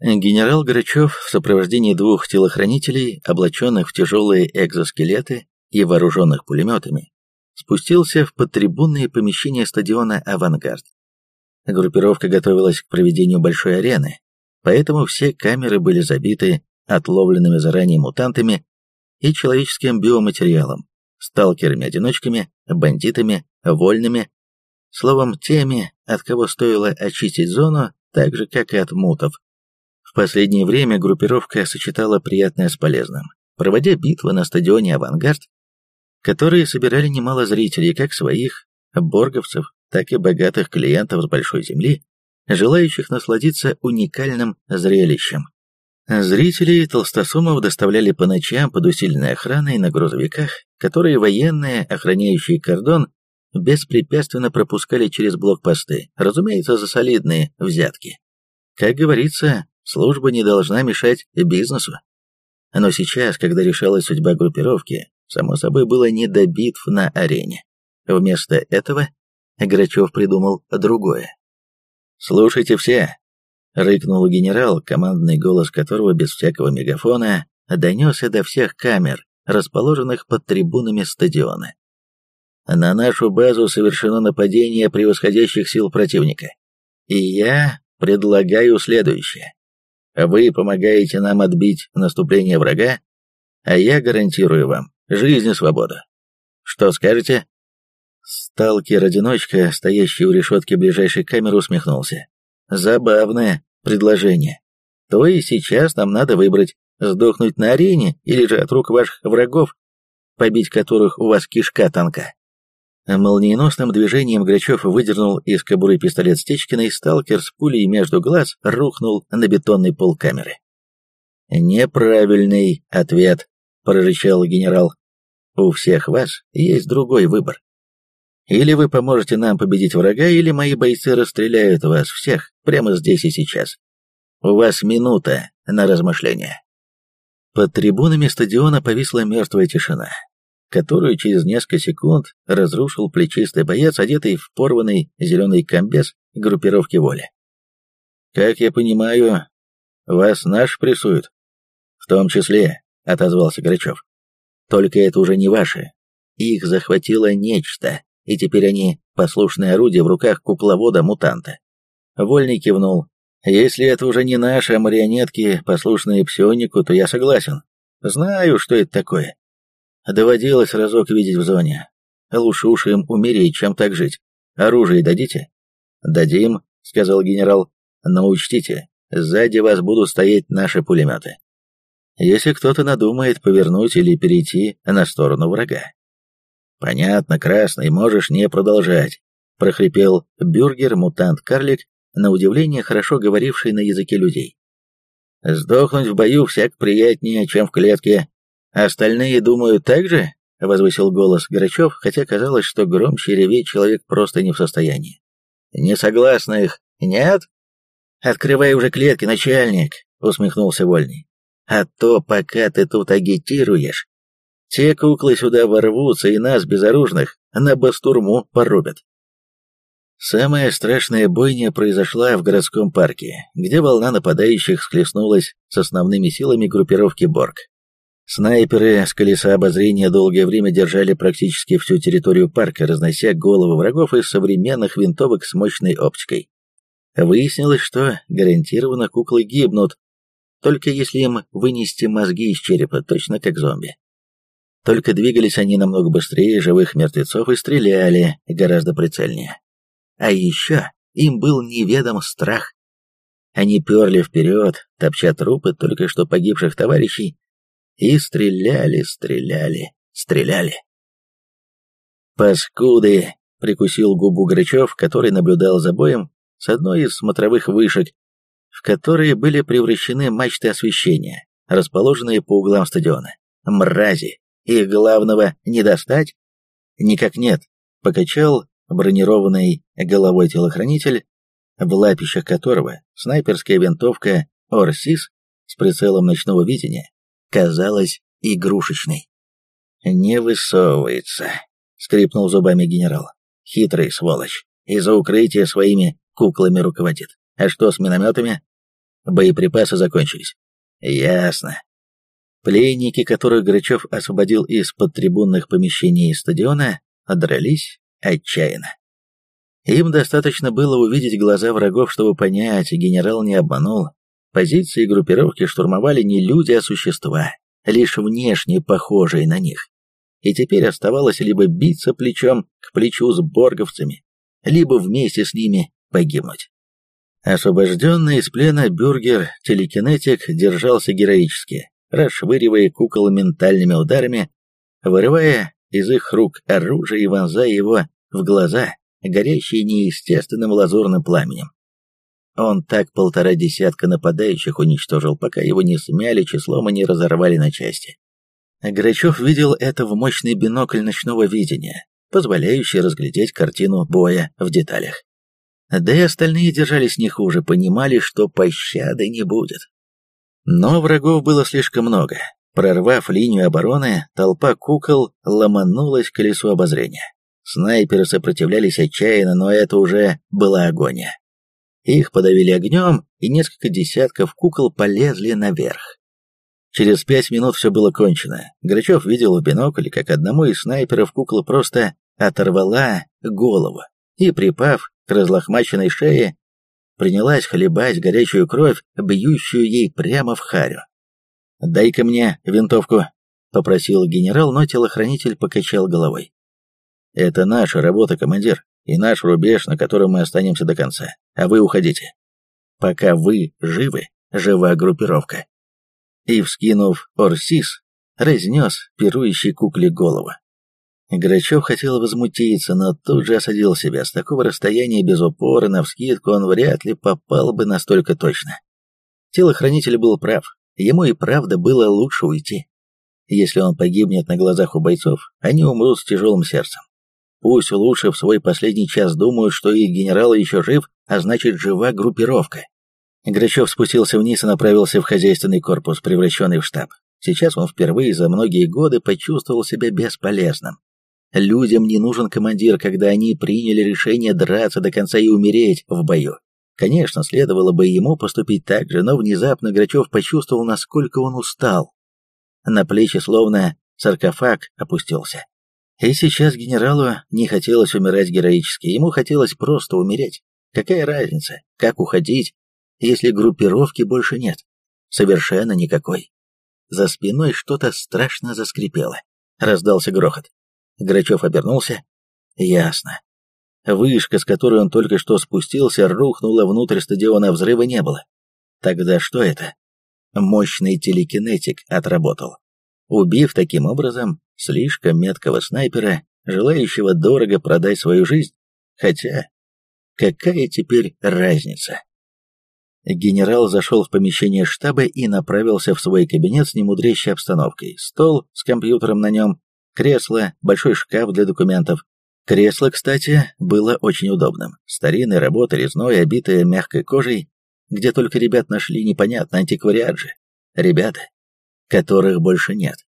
Генерал Грачев в сопровождении двух телохранителей, облаченных в тяжелые экзоскелеты и вооруженных пулеметами, спустился в подтрибунные помещения стадиона «Авангард». Группировка готовилась к проведению большой арены, поэтому все камеры были забиты отловленными заранее мутантами и человеческим биоматериалом, сталкерами-одиночками, бандитами, вольными, словом, теми, от кого стоило очистить зону, так же, как и от мутов. В последнее время группировка сочетала приятное с полезным, проводя битвы на стадионе «Авангард», которые собирали немало зрителей, как своих, борговцев, так и богатых клиентов с большой земли, желающих насладиться уникальным зрелищем. Зрителей толстосумов доставляли по ночам под усиленной охраной на грузовиках, которые военные, охраняющие кордон, беспрепятственно пропускали через блокпосты, разумеется, за солидные взятки. Как говорится, служба не должна мешать бизнесу. Но сейчас, когда решалась судьба группировки, само собой было не до битв на арене. Вместо этого Грачев придумал другое. «Слушайте все, Рыкнул генерал, командный голос которого без всякого мегафона донесся до всех камер, расположенных под трибунами стадиона. На нашу базу совершено нападение превосходящих сил противника. И я предлагаю следующее. Вы помогаете нам отбить наступление врага, а я гарантирую вам жизнь и свободу. Что скажете? Сталкер-одиночка, стоящий у решетки ближайшей камеры, усмехнулся. Забавное предложение. То и сейчас нам надо выбрать, сдохнуть на арене или же от рук ваших врагов, побить которых у вас кишка танка. Молниеносным движением Грачев выдернул из кобуры пистолет Стечкина, и сталкер с пулей между глаз рухнул на бетонный пол камеры. «Неправильный ответ», — прорычал генерал. «У всех вас есть другой выбор. Или вы поможете нам победить врага, или мои бойцы расстреляют вас всех прямо здесь и сейчас. У вас минута на размышление. Под трибунами стадиона повисла мертвая тишина, которую через несколько секунд разрушил плечистый боец, одетый в порванный зеленый комбез группировки воли. «Как я понимаю, вас наш прессуют?» «В том числе», — отозвался Грачев. «Только это уже не ваши. Их захватило нечто, и теперь они послушные орудия в руках кукловода-мутанта. Вольный кивнул. Если это уже не наши, а марионетки, послушные псионику, то я согласен. Знаю, что это такое. Доводилось разок видеть в зоне. Лучше уж им умереть, чем так жить. Оружие дадите? Дадим, сказал генерал. Но учтите, сзади вас будут стоять наши пулеметы. Если кто-то надумает повернуть или перейти на сторону врага, «Понятно, Красный, можешь не продолжать», — прохрипел бюргер-мутант-карлик, на удивление хорошо говоривший на языке людей. «Сдохнуть в бою всяк приятнее, чем в клетке. Остальные думают так же?» — возвысил голос Грачев, хотя казалось, что громче реветь человек просто не в состоянии. «Не согласных? Нет?» «Открывай уже клетки, начальник», — усмехнулся Вольный. «А то, пока ты тут агитируешь, те куклы сюда ворвутся и нас, безоружных, на бастурму порубят. Самая страшная бойня произошла в городском парке, где волна нападающих схлестнулась с основными силами группировки Борг. Снайперы с колеса обозрения долгое время держали практически всю территорию парка, разнося головы врагов из современных винтовок с мощной оптикой. Выяснилось, что гарантированно куклы гибнут, только если им вынести мозги из черепа, точно как зомби. Только двигались они намного быстрее живых мертвецов и стреляли гораздо прицельнее. А еще им был неведом страх. Они перли вперед, топча трупы только что погибших товарищей, и стреляли, стреляли, стреляли. «Паскуды!» — прикусил губу Грачев, который наблюдал за боем с одной из смотровых вышек, в которые были превращены мачты освещения, расположенные по углам стадиона. «Мрази! Их главного не достать? Никак нет, покачал бронированный головой телохранитель, в лапищах которого снайперская винтовка «Орсис» с прицелом ночного видения казалась игрушечной. «Не высовывается», — скрипнул зубами генерал. «Хитрый сволочь. Из-за укрытия своими куклами руководит. А что с минометами?» Боеприпасы закончились. Ясно. Пленники, которых Грачев освободил из-под трибунных помещений стадиона, дрались отчаянно. Им достаточно было увидеть глаза врагов, чтобы понять, генерал не обманул. Позиции группировки штурмовали не люди, а существа, лишь внешне похожие на них. И теперь оставалось либо биться плечом к плечу с борговцами, либо вместе с ними погибнуть. Освобожденный из плена бюргер-телекинетик держался героически, расшвыривая кукол ментальными ударами, вырывая из их рук оружие и вонзая его в глаза, горящие неестественным лазурным пламенем. Он так полтора десятка нападающих уничтожил, пока его не смяли числом и не разорвали на части. Грачев видел это в мощный бинокль ночного видения, позволяющий разглядеть картину боя в деталях. Да и остальные держались не хуже, понимали, что пощады не будет. Но врагов было слишком много. Прорвав линию обороны, толпа кукол ломанулась к колесу обозрения. Снайперы сопротивлялись отчаянно, но это уже была агония. Их подавили огнем, и несколько десятков кукол полезли наверх. Через пять минут все было кончено. Грачев видел в бинокль, как одному из снайперов кукла просто оторвала голову и, припав к разлохмаченной шее, принялась хлебать горячую кровь, бьющую ей прямо в харю. «Дай-ка мне винтовку», — попросил генерал, но телохранитель покачал головой. «Это наша работа, командир, и наш рубеж, на котором мы останемся до конца, а вы уходите. Пока вы живы, жива группировка». И, вскинув Орсис, разнес пирующей кукле голову. Грачев хотел возмутиться, но тут же осадил себя. С такого расстояния без упора, навскидку, он вряд ли попал бы настолько точно. Телохранитель был прав. Ему и правда было лучше уйти. Если он погибнет на глазах у бойцов, они умрут с тяжелым сердцем. Пусть лучше в свой последний час думают, что их генерал еще жив, а значит жива группировка. Грачев спустился вниз и направился в хозяйственный корпус, превращенный в штаб. Сейчас он впервые за многие годы почувствовал себя бесполезным. Людям не нужен командир, когда они приняли решение драться до конца и умереть в бою. Конечно, следовало бы ему поступить так же, но внезапно Грачев почувствовал, насколько он устал. На плечи словно саркофаг опустился. И сейчас генералу не хотелось умирать героически, ему хотелось просто умереть. Какая разница, как уходить, если группировки больше нет? Совершенно никакой. За спиной что-то страшно заскрипело. Раздался грохот. Грачев обернулся. Ясно. Вышка, с которой он только что спустился, рухнула внутрь стадиона, взрыва не было. Тогда что это? Мощный телекинетик отработал. Убив таким образом слишком меткого снайпера, желающего дорого продать свою жизнь. Хотя, какая теперь разница? Генерал зашел в помещение штаба и направился в свой кабинет с немудрящей обстановкой. Стол с компьютером на нем, Кресло, большой шкаф для документов. Кресло, кстати, было очень удобным. Старинной работы, резной, обитое мягкой кожей, где только ребят нашли непонятно антиквариат же. Ребята, которых больше нет.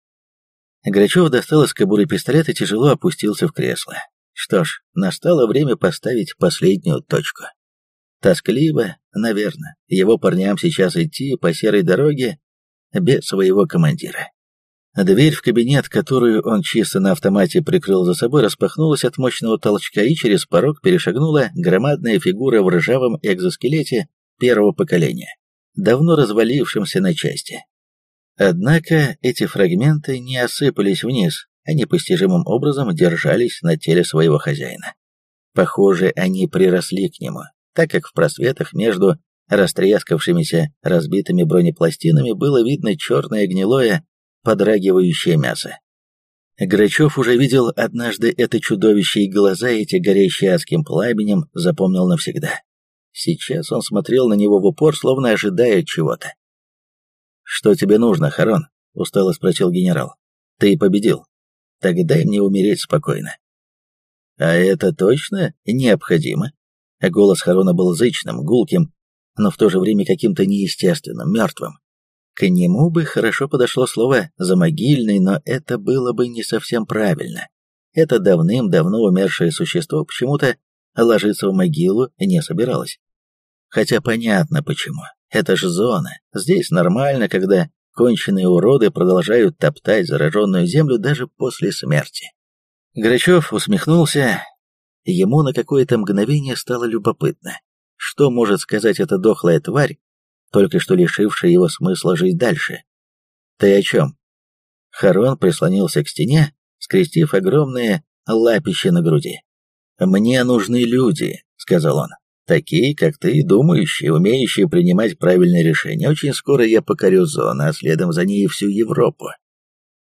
Грачев достал из кобуры пистолет и тяжело опустился в кресло. Что ж, настало время поставить последнюю точку. Тоскливо, наверное, его парням сейчас идти по серой дороге без своего командира. Дверь в кабинет, которую он чисто на автомате прикрыл за собой, распахнулась от мощного толчка, и через порог перешагнула громадная фигура в ржавом экзоскелете первого поколения, давно развалившемся на части. Однако эти фрагменты не осыпались вниз, они постижимым образом держались на теле своего хозяина. Похоже, они приросли к нему, так как в просветах между растрескавшимися разбитыми бронепластинами было видно черное гнилое подрагивающее мясо. Грачев уже видел однажды это чудовище, и глаза эти, горящие адским пламенем, запомнил навсегда. Сейчас он смотрел на него в упор, словно ожидая чего-то. «Что тебе нужно, Харон?» — устало спросил генерал. «Ты победил. Так дай мне умереть спокойно». «А это точно необходимо?» Голос Харона был зычным, гулким, но в то же время каким-то неестественным, мертвым. К нему бы хорошо подошло слово «замогильный», но это было бы не совсем правильно. Это давным-давно умершее существо почему-то ложиться в могилу не собиралось. Хотя понятно почему. Это же зона. Здесь нормально, когда конченые уроды продолжают топтать зараженную землю даже после смерти. Грачев усмехнулся. Ему на какое-то мгновение стало любопытно, что может сказать эта дохлая тварь, только что лишившая его смысла жить дальше. «Ты о чем?» Харон прислонился к стене, скрестив огромные лапища на груди. «Мне нужны люди», — сказал он. «Такие, как ты, думающие, умеющие принимать правильные решения. Очень скоро я покорю зону, а следом за ней всю Европу.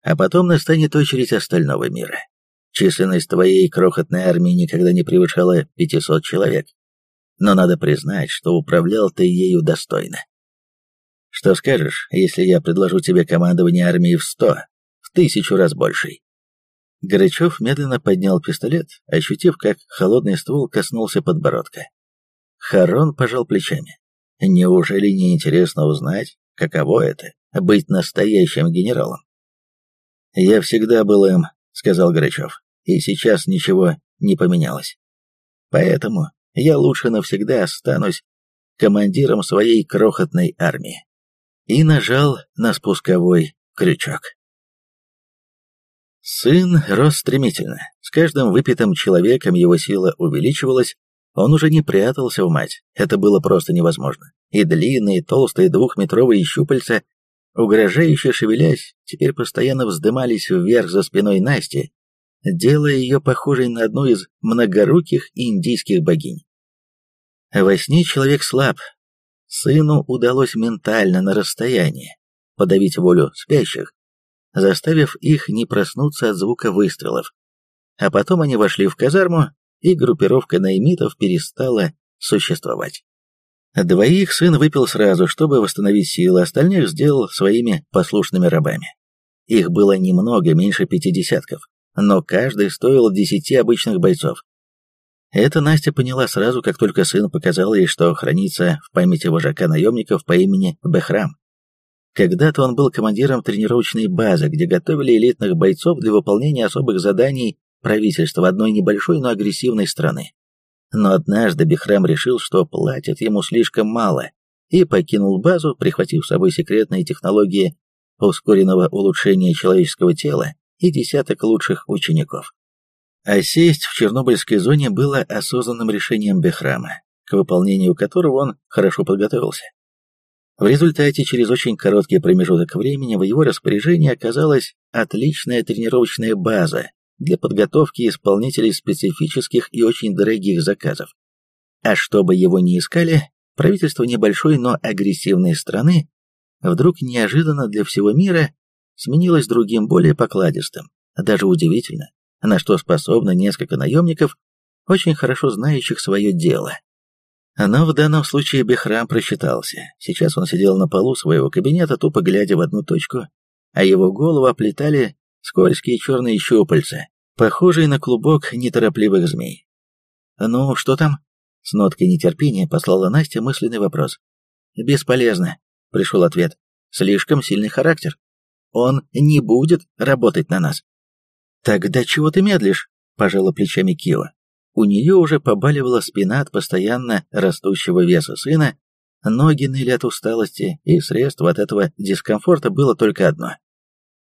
А потом настанет очередь остального мира. Численность твоей крохотной армии никогда не превышала 500 человек. Но надо признать, что управлял ты ею достойно. Что скажешь, если я предложу тебе командование армией в сто, в тысячу раз большей? Горячев медленно поднял пистолет, ощутив, как холодный ствол коснулся подбородка. Харон пожал плечами. Неужели не интересно узнать, каково это — быть настоящим генералом? «Я всегда был им», — сказал Горячев, — «и сейчас ничего не поменялось. Поэтому я лучше навсегда останусь командиром своей крохотной армии» и нажал на спусковой крючок. Сын рос стремительно. С каждым выпитым человеком его сила увеличивалась, он уже не прятался в мать, это было просто невозможно. И длинные, толстые двухметровые щупальца, угрожающе шевелясь, теперь постоянно вздымались вверх за спиной Насти, делая ее похожей на одну из многоруких индийских богинь. Во сне человек слаб, Сыну удалось ментально на расстоянии подавить волю спящих, заставив их не проснуться от звука выстрелов. А потом они вошли в казарму, и группировка наймитов перестала существовать. Двоих сын выпил сразу, чтобы восстановить силы, остальных сделал своими послушными рабами. Их было немного, меньше пяти десятков, но каждый стоил десяти обычных бойцов. Это Настя поняла сразу, как только сын показал ей, что хранится в памяти вожака наемников по имени Бехрам. Когда-то он был командиром тренировочной базы, где готовили элитных бойцов для выполнения особых заданий правительства одной небольшой, но агрессивной страны. Но однажды Бехрам решил, что платят ему слишком мало, и покинул базу, прихватив с собой секретные технологии ускоренного улучшения человеческого тела и десяток лучших учеников. А сесть в Чернобыльской зоне было осознанным решением Бехрама, к выполнению которого он хорошо подготовился. В результате, через очень короткий промежуток времени в его распоряжении оказалась отличная тренировочная база для подготовки исполнителей специфических и очень дорогих заказов. А чтобы его не искали, правительство небольшой, но агрессивной страны вдруг неожиданно для всего мира сменилось другим, более покладистым. Даже удивительно, на что способны несколько наемников, очень хорошо знающих свое дело. Но в данном случае Бехрам просчитался. Сейчас он сидел на полу своего кабинета, тупо глядя в одну точку, а его голову оплетали скользкие черные щупальца, похожие на клубок неторопливых змей. «Ну, что там?» С ноткой нетерпения послала Настя мысленный вопрос. «Бесполезно», — пришел ответ. «Слишком сильный характер. Он не будет работать на нас». «Тогда чего ты медлишь?» – пожала плечами Кио. У нее уже побаливала спина от постоянно растущего веса сына, ноги ныли от усталости, и средство от этого дискомфорта было только одно.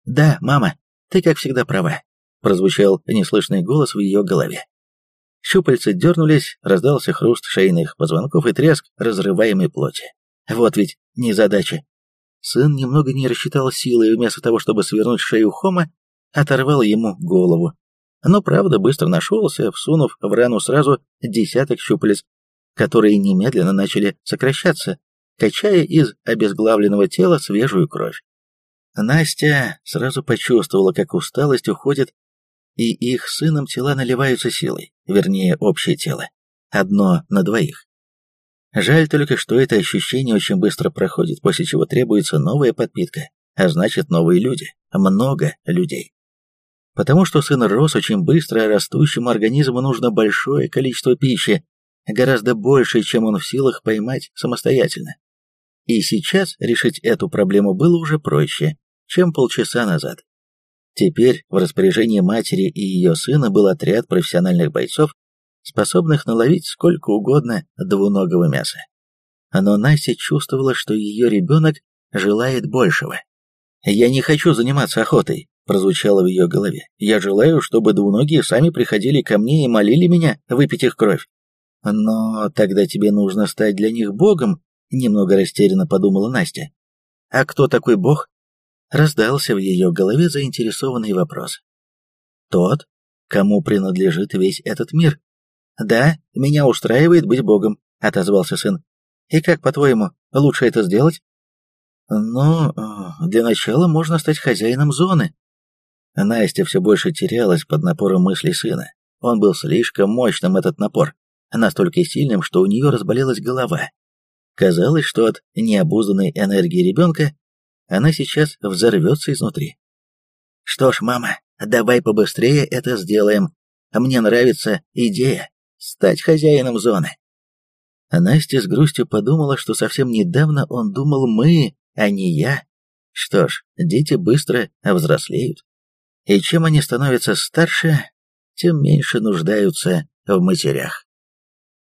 «Да, мама, ты как всегда права», – прозвучал неслышный голос в ее голове. Щупальца дернулись, раздался хруст шейных позвонков и треск разрываемой плоти. Вот ведь незадача. Сын немного не рассчитал силы, и вместо того, чтобы свернуть шею Хома, оторвал ему голову. Но правда быстро нашелся, всунув в рану сразу десяток щупалец, которые немедленно начали сокращаться, качая из обезглавленного тела свежую кровь. Настя сразу почувствовала, как усталость уходит, и их сыном тела наливаются силой, вернее, общее тело. Одно на двоих. Жаль только, что это ощущение очень быстро проходит, после чего требуется новая подпитка, а значит новые люди, много людей. Потому что сын рос очень быстро, а растущему организму нужно большое количество пищи, гораздо больше, чем он в силах поймать самостоятельно. И сейчас решить эту проблему было уже проще, чем полчаса назад. Теперь в распоряжении матери и ее сына был отряд профессиональных бойцов, способных наловить сколько угодно двуногого мяса. Но Настя чувствовала, что ее ребенок желает большего. «Я не хочу заниматься охотой», — прозвучало в ее голове. «Я желаю, чтобы двуногие сами приходили ко мне и молили меня выпить их кровь». «Но тогда тебе нужно стать для них богом», — немного растерянно подумала Настя. «А кто такой бог?» Раздался в ее голове заинтересованный вопрос. «Тот, кому принадлежит весь этот мир». «Да, меня устраивает быть богом», — отозвался сын. «И как, по-твоему, лучше это сделать?» «Ну, для начала можно стать хозяином зоны». Настя все больше терялась под напором мыслей сына. Он был слишком мощным, этот напор, настолько сильным, что у нее разболелась голова. Казалось, что от необузданной энергии ребенка она сейчас взорвется изнутри. «Что ж, мама, давай побыстрее это сделаем. Мне нравится идея стать хозяином зоны». Настя с грустью подумала, что совсем недавно он думал «мы», а не «я». Что ж, дети быстро взрослеют. И чем они становятся старше, тем меньше нуждаются в матерях.